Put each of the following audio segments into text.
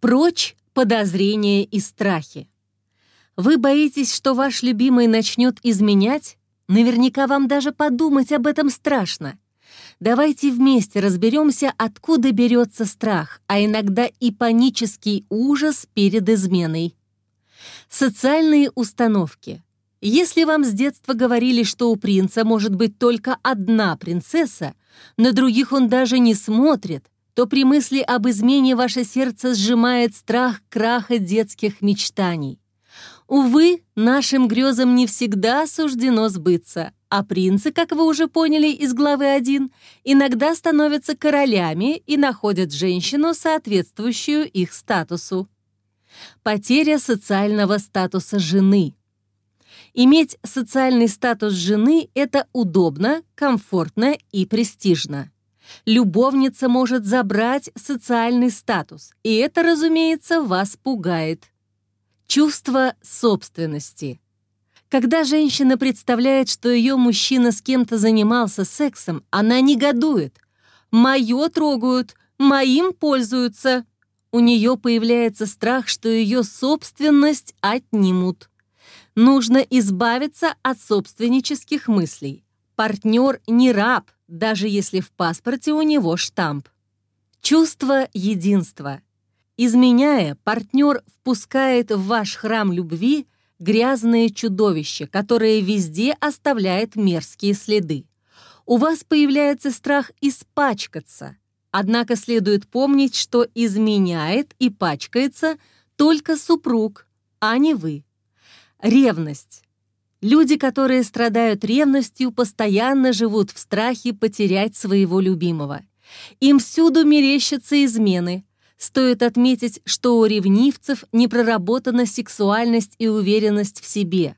Прочь подозрения и страхи. Вы боитесь, что ваш любимый начнет изменять? Наверняка вам даже подумать об этом страшно. Давайте вместе разберемся, откуда берется страх, а иногда и панический ужас перед изменой. Социальные установки. Если вам с детства говорили, что у принца может быть только одна принцесса, на других он даже не смотрит, то при мысли об измене ваше сердце сжимает страх краха детских мечтаний. Увы, нашим грезам не всегда суждено сбыться, а принцы, как вы уже поняли из главы 1, иногда становятся королями и находят женщину, соответствующую их статусу. Потеря социального статуса жены. Иметь социальный статус жены – это удобно, комфортно и престижно. Любовница может забрать социальный статус, и это, разумеется, вас пугает. Чувство собственности. Когда женщина представляет, что ее мужчина с кем-то занимался сексом, она негодует. «Мое трогают, моим пользуются». У нее появляется страх, что ее собственность отнимут. Нужно избавиться от собственнических мыслей. Партнер не раб, даже если в паспорте у него штамп. Чувство единства. Изменяя, партнер впускает в ваш храм любви грязное чудовище, которое везде оставляет мерзкие следы. У вас появляется страх испачкаться. Однако следует помнить, что изменяет и пачкается только супруг, а не вы. Ревность. Люди, которые страдают ревностью, постоянно живут в страхе потерять своего любимого. Им всюду мерещатся измены, Стоит отметить, что у ревнивцев не проработана сексуальность и уверенность в себе.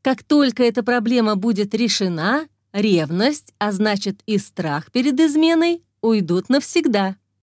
Как только эта проблема будет решена, ревность, а значит и страх перед изменой, уйдут навсегда.